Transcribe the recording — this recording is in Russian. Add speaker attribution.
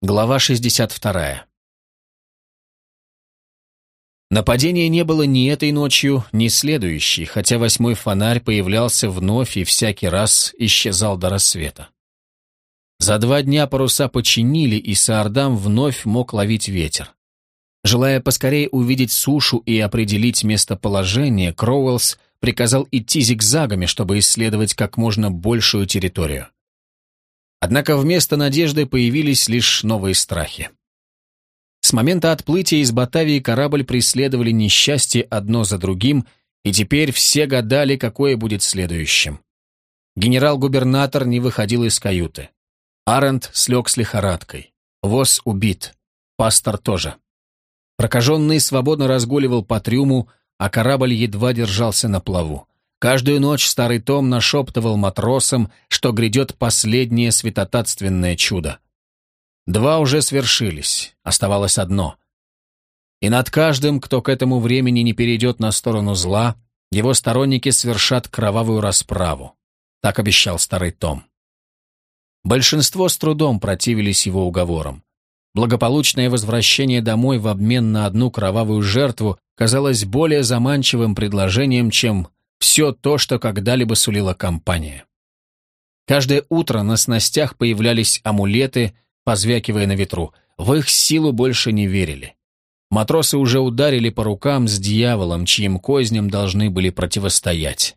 Speaker 1: Глава 62. Нападения не было ни этой ночью, ни следующей, хотя восьмой фонарь появлялся вновь и всякий раз исчезал до рассвета. За два дня паруса починили, и Саардам вновь мог ловить ветер. Желая поскорее увидеть сушу и определить местоположение, Кроуэллс приказал идти зигзагами, чтобы исследовать как можно большую территорию. Однако вместо надежды появились лишь новые страхи. С момента отплытия из Батавии корабль преследовали несчастье одно за другим, и теперь все гадали, какое будет следующим. Генерал-губернатор не выходил из каюты. Арент слег с лихорадкой. Воз убит. Пастор тоже. Прокаженный свободно разгуливал по трюму, а корабль едва держался на плаву. Каждую ночь старый Том нашептывал матросам, что грядет последнее святотатственное чудо. Два уже свершились, оставалось одно. И над каждым, кто к этому времени не перейдет на сторону зла, его сторонники совершат кровавую расправу. Так обещал старый Том. Большинство с трудом противились его уговорам. Благополучное возвращение домой в обмен на одну кровавую жертву казалось более заманчивым предложением, чем все то, что когда-либо сулила компания. Каждое утро на снастях появлялись амулеты, позвякивая на ветру. В их силу больше не верили. Матросы уже ударили по рукам с дьяволом, чьим козням должны были противостоять.